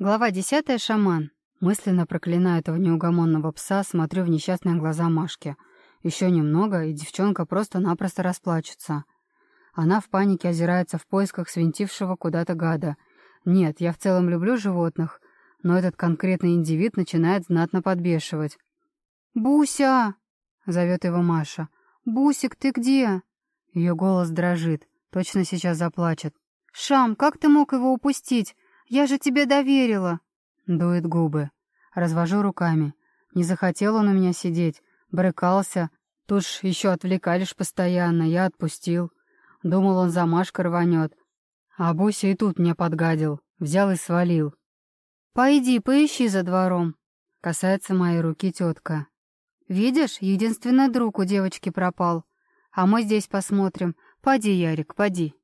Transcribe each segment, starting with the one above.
Глава десятая. Шаман. Мысленно проклиная этого неугомонного пса, смотрю в несчастные глаза Машки. Еще немного, и девчонка просто-напросто расплачется. Она в панике озирается в поисках свинтившего куда-то гада. Нет, я в целом люблю животных, но этот конкретный индивид начинает знатно подбешивать. «Буся!» — зовет его Маша. «Бусик, ты где?» Ее голос дрожит. Точно сейчас заплачет. «Шам, как ты мог его упустить? Я же тебе доверила!» Дует губы. Развожу руками. Не захотел он у меня сидеть. Брыкался. Тут ж еще отвлекались постоянно. Я отпустил. Думал, он за Машкой рванет. А Буся и тут мне подгадил. Взял и свалил. «Пойди, поищи за двором», — касается моей руки тетка. «Видишь, единственный друг у девочки пропал. А мы здесь посмотрим. Поди, Ярик, поди».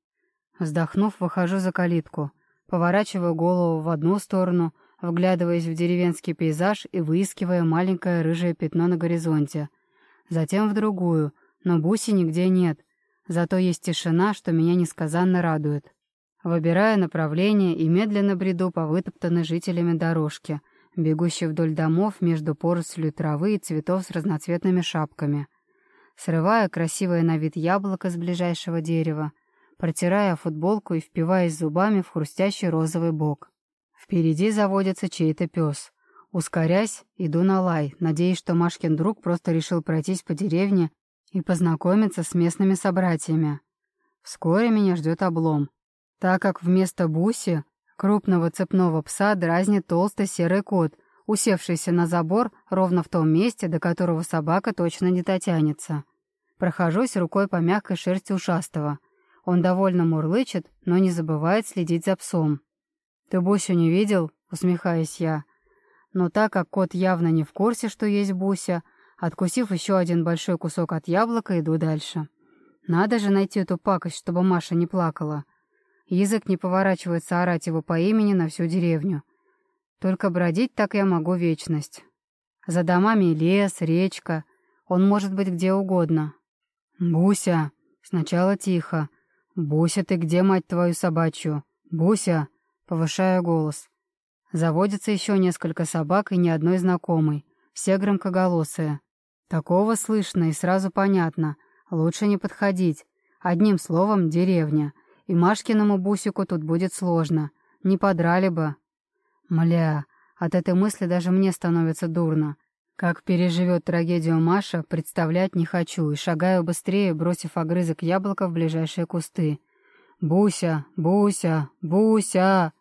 Вздохнув, выхожу за калитку. Поворачиваю голову в одну сторону, вглядываясь в деревенский пейзаж и выискивая маленькое рыжее пятно на горизонте. Затем в другую, но буси нигде нет. Зато есть тишина, что меня несказанно радует. Выбираю направление и медленно бреду по вытоптанной жителями дорожке, бегущей вдоль домов между порослью травы и цветов с разноцветными шапками. Срываю красивое на вид яблоко с ближайшего дерева, протирая футболку и впиваясь зубами в хрустящий розовый бок. Впереди заводится чей-то пес. Ускорясь, иду на лай, надеясь, что Машкин друг просто решил пройтись по деревне и познакомиться с местными собратьями. Вскоре меня ждет облом, так как вместо буси крупного цепного пса дразнит толстый серый кот, усевшийся на забор ровно в том месте, до которого собака точно не дотянется. Прохожусь рукой по мягкой шерсти ушастого — он довольно мурлычет, но не забывает следить за псом. «Ты Бусю не видел?» — усмехаюсь я. Но так как кот явно не в курсе, что есть Буся, откусив еще один большой кусок от яблока, иду дальше. Надо же найти эту пакость, чтобы Маша не плакала. Язык не поворачивается орать его по имени на всю деревню. Только бродить так я могу вечность. За домами лес, речка. Он может быть где угодно. «Буся!» Сначала тихо, «Буся, ты где, мать твою собачью? Буся!» — повышая голос. Заводится еще несколько собак и ни одной знакомой. Все громкоголосые. Такого слышно и сразу понятно. Лучше не подходить. Одним словом, деревня. И Машкиному Бусику тут будет сложно. Не подрали бы. Мля, от этой мысли даже мне становится дурно. Как переживет трагедию Маша, представлять не хочу, и шагаю быстрее, бросив огрызок яблока в ближайшие кусты. «Буся! Буся! Буся!»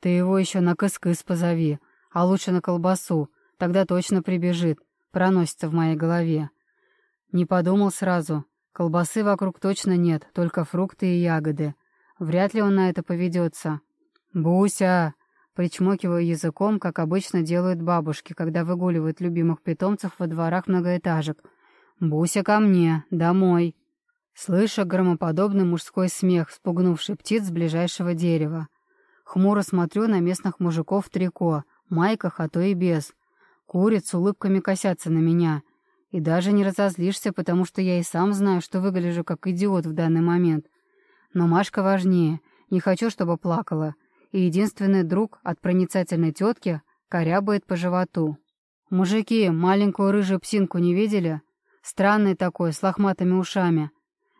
«Ты его еще на кыс-кыс позови, а лучше на колбасу, тогда точно прибежит», проносится в моей голове. Не подумал сразу. Колбасы вокруг точно нет, только фрукты и ягоды. Вряд ли он на это поведется. «Буся!» Причмокиваю языком, как обычно делают бабушки, когда выгуливают любимых питомцев во дворах многоэтажек. «Буся ко мне, домой!» Слыша громоподобный мужской смех, спугнувший птиц с ближайшего дерева. Хмуро смотрю на местных мужиков в трико, майках, а то и без. Куриц улыбками косятся на меня. И даже не разозлишься, потому что я и сам знаю, что выгляжу как идиот в данный момент. Но Машка важнее. Не хочу, чтобы плакала и единственный друг от проницательной тетки корябает по животу. «Мужики, маленькую рыжую псинку не видели? Странный такой, с лохматыми ушами.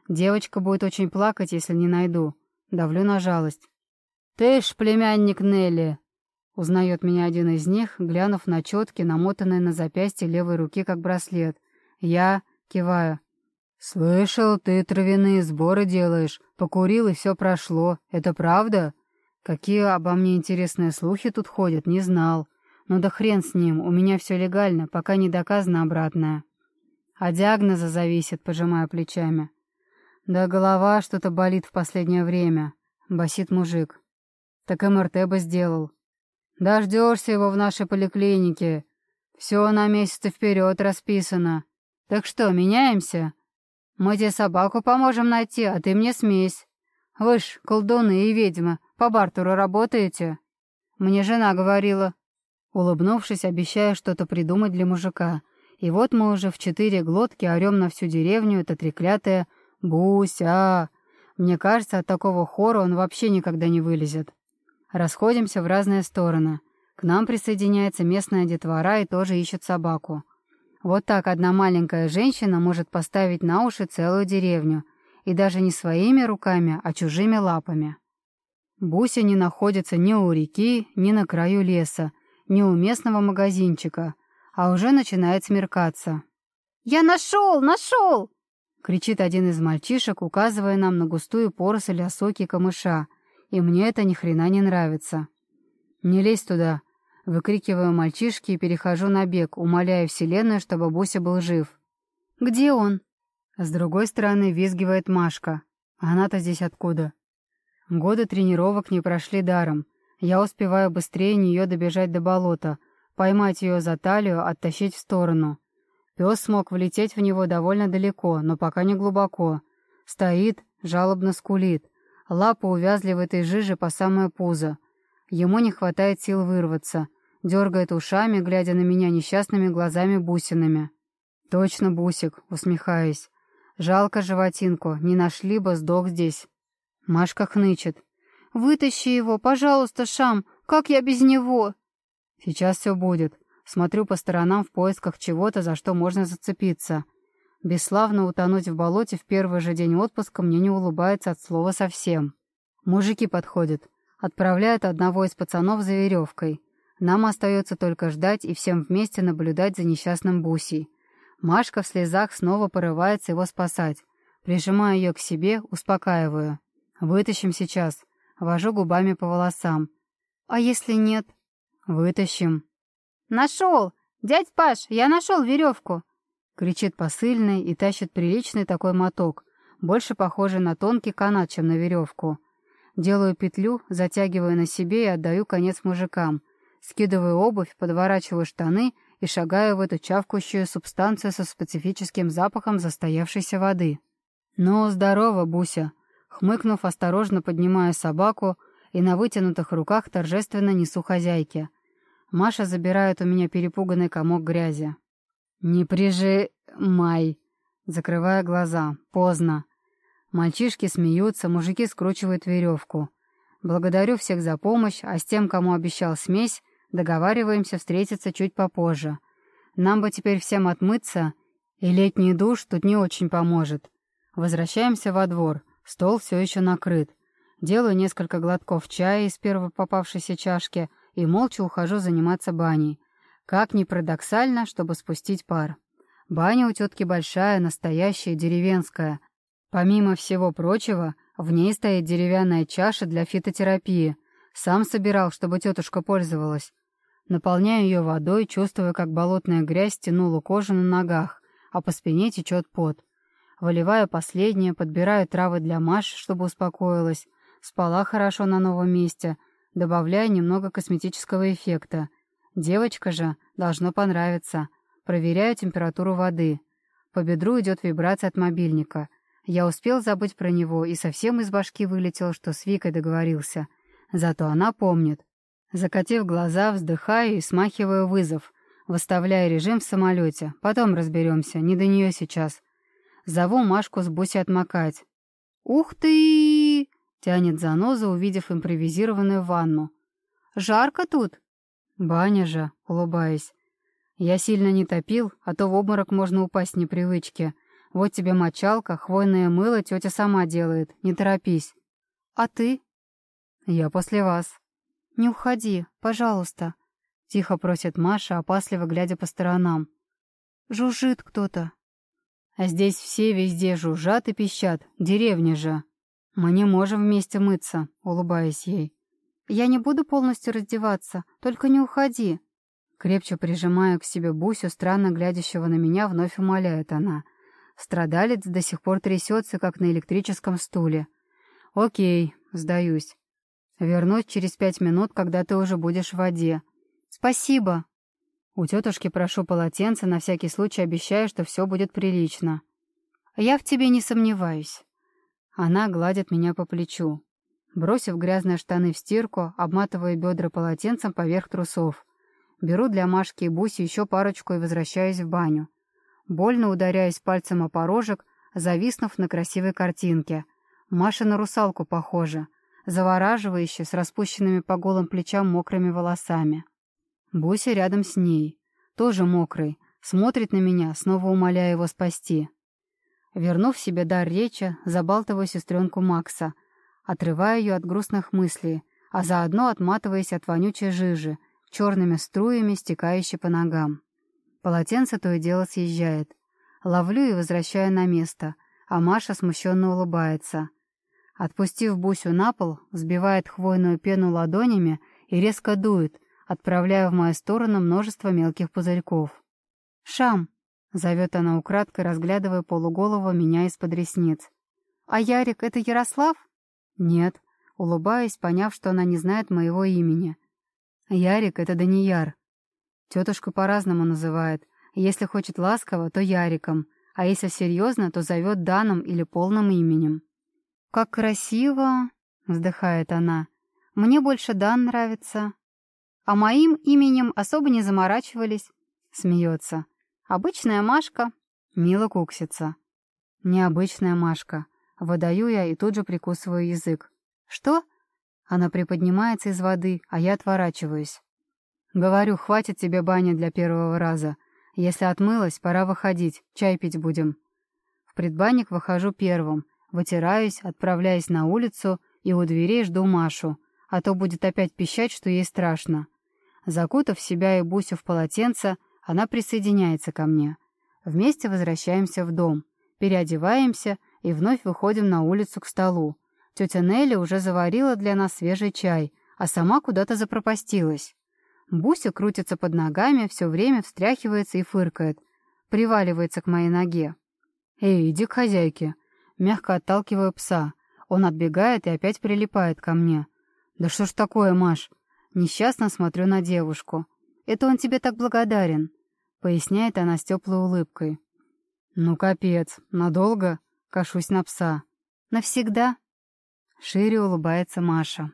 Девочка будет очень плакать, если не найду. Давлю на жалость». «Ты ж племянник Нелли!» Узнает меня один из них, глянув на четки, намотанные на запястье левой руки, как браслет. Я киваю. «Слышал, ты травяные сборы делаешь. Покурил, и все прошло. Это правда?» Какие обо мне интересные слухи тут ходят, не знал. Ну да хрен с ним, у меня все легально, пока не доказано обратное. А диагноза зависит, пожимая плечами. Да голова что-то болит в последнее время, басит мужик. Так МРТ бы сделал. Дождешься его в нашей поликлинике. Все на месяцы вперед расписано. Так что, меняемся? Мы тебе собаку поможем найти, а ты мне смесь. Вы ж колдуны и ведьмы, по бартеру работаете?» «Мне жена говорила». Улыбнувшись, обещая что-то придумать для мужика. И вот мы уже в четыре глотки орем на всю деревню это треклятое «Буся!». Мне кажется, от такого хора он вообще никогда не вылезет. Расходимся в разные стороны. К нам присоединяется местная детвора и тоже ищет собаку. Вот так одна маленькая женщина может поставить на уши целую деревню, и даже не своими руками, а чужими лапами. Буся не находится ни у реки, ни на краю леса, ни у местного магазинчика, а уже начинает смеркаться. «Я нашел! Нашел!» — кричит один из мальчишек, указывая нам на густую поросль осоки камыша, и мне это ни хрена не нравится. «Не лезь туда!» — выкрикиваю мальчишки и перехожу на бег, умоляя Вселенную, чтобы Буся был жив. «Где он?» С другой стороны визгивает Машка. Она-то здесь откуда? Годы тренировок не прошли даром. Я успеваю быстрее нее добежать до болота, поймать ее за талию, оттащить в сторону. Пес смог влететь в него довольно далеко, но пока не глубоко. Стоит, жалобно скулит. Лапы увязли в этой жиже по самое пузо. Ему не хватает сил вырваться. Дергает ушами, глядя на меня несчастными глазами-бусинами. «Точно, Бусик», усмехаясь. «Жалко животинку, не нашли бы, сдох здесь». Машка хнычет. «Вытащи его, пожалуйста, Шам! Как я без него?» «Сейчас все будет. Смотрю по сторонам в поисках чего-то, за что можно зацепиться. Бесславно утонуть в болоте в первый же день отпуска мне не улыбается от слова совсем. Мужики подходят. Отправляют одного из пацанов за веревкой. Нам остается только ждать и всем вместе наблюдать за несчастным Бусей. Машка в слезах снова порывается его спасать. Прижимаю ее к себе, успокаиваю. Вытащим сейчас. Вожу губами по волосам. А если нет? Вытащим. Нашел! Дядь Паш, я нашел веревку! Кричит посыльный и тащит приличный такой моток, больше похожий на тонкий канат, чем на веревку. Делаю петлю, затягиваю на себе и отдаю конец мужикам. Скидываю обувь, подворачиваю штаны и шагаю в эту чавкающую субстанцию со специфическим запахом застоявшейся воды. «Ну, здорово, Буся!» Хмыкнув, осторожно поднимаю собаку и на вытянутых руках торжественно несу хозяйке. Маша забирает у меня перепуганный комок грязи. «Не прижимай!» Закрывая глаза. Поздно. Мальчишки смеются, мужики скручивают веревку. Благодарю всех за помощь, а с тем, кому обещал смесь, договариваемся встретиться чуть попозже. Нам бы теперь всем отмыться, и летний душ тут не очень поможет. Возвращаемся во двор — Стол все еще накрыт. Делаю несколько глотков чая из первой попавшейся чашки и молча ухожу заниматься баней. Как ни парадоксально, чтобы спустить пар. Баня у тетки большая, настоящая, деревенская. Помимо всего прочего, в ней стоит деревянная чаша для фитотерапии. Сам собирал, чтобы тетушка пользовалась. Наполняю ее водой, чувствуя, как болотная грязь тянула кожу на ногах, а по спине течет пот. Выливаю последнее, подбираю травы для Маш, чтобы успокоилась. Спала хорошо на новом месте. Добавляю немного косметического эффекта. Девочка же должно понравиться. Проверяю температуру воды. По бедру идет вибрация от мобильника. Я успел забыть про него и совсем из башки вылетел, что с Викой договорился. Зато она помнит. Закатив глаза, вздыхаю и смахиваю вызов. Выставляю режим в самолете. Потом разберемся, не до нее сейчас. Зову Машку с Буси отмокать. «Ух ты!» — тянет заноза, увидев импровизированную ванну. «Жарко тут?» «Баня же», — улыбаясь. «Я сильно не топил, а то в обморок можно упасть с непривычки. Вот тебе мочалка, хвойное мыло тетя сама делает, не торопись». «А ты?» «Я после вас». «Не уходи, пожалуйста», — тихо просит Маша, опасливо глядя по сторонам. «Жужжит кто-то». А здесь все везде жужжат и пищат, деревня же. Мы не можем вместе мыться, улыбаясь ей. Я не буду полностью раздеваться, только не уходи. Крепче прижимая к себе Бусю, странно глядящего на меня, вновь умоляет она. Страдалец до сих пор трясется, как на электрическом стуле. «Окей, сдаюсь. Вернусь через пять минут, когда ты уже будешь в воде». «Спасибо», у тетушки прошу полотенце, на всякий случай обещаю, что все будет прилично. Я в тебе не сомневаюсь. Она гладит меня по плечу. Бросив грязные штаны в стирку, обматываю бедра полотенцем поверх трусов. Беру для Машки и Буси еще парочку и возвращаюсь в баню. Больно ударяюсь пальцем о порожек, зависнув на красивой картинке. Маша на русалку похожа, завораживающе, с распущенными по голым плечам мокрыми волосами. Буся рядом с ней, тоже мокрый, смотрит на меня, снова умоляя его спасти. Вернув себе дар речи, забалтываю сестренку Макса, отрывая ее от грустных мыслей, а заодно отматываясь от вонючей жижи, черными струями, стекающей по ногам. Полотенце то и дело съезжает. Ловлю и возвращаю на место, а Маша смущенно улыбается. Отпустив Бусю на пол, сбивает хвойную пену ладонями и резко дует, отправляя в мою сторону множество мелких пузырьков. «Шам!» — зовет она украдкой, разглядывая полуголого меня из-под ресниц. «А Ярик — это Ярослав?» «Нет», — улыбаясь, поняв, что она не знает моего имени. «Ярик — это Данияр. Тетушка по-разному называет. Если хочет ласково, то Яриком, а если серьезно, то зовет Даном или полным именем». «Как красиво!» — вздыхает она. «Мне больше Дан нравится. А моим именем особо не заморачивались», — смеется. «Обычная Машка». Мило куксится. «Необычная Машка». Выдаю я и тут же прикусываю язык. «Что?» Она приподнимается из воды, а я отворачиваюсь. Говорю, хватит тебе бани для первого раза. Если отмылась, пора выходить, чай пить будем. В предбанник выхожу первым, вытираюсь, отправляюсь на улицу и у дверей жду Машу, а то будет опять пищать, что ей страшно. Закутав себя и Бусю в полотенце, она присоединяется ко мне. Вместе возвращаемся в дом, переодеваемся и вновь выходим на улицу к столу. Тетя Нелли уже заварила для нас свежий чай, а сама куда-то запропастилась. Буся крутится под ногами, все время встряхивается и фыркает. Приваливается к моей ноге. «Эй, иди к хозяйке!» Мягко отталкиваю пса. Он отбегает и опять прилипает ко мне. «Да что ж такое, Маш?» Несчастно смотрю на девушку. «Это он тебе так благодарен», — поясняет она с теплой улыбкой. «Ну, капец, надолго?» — кашусь на пса. «Навсегда?» Шире улыбается Маша.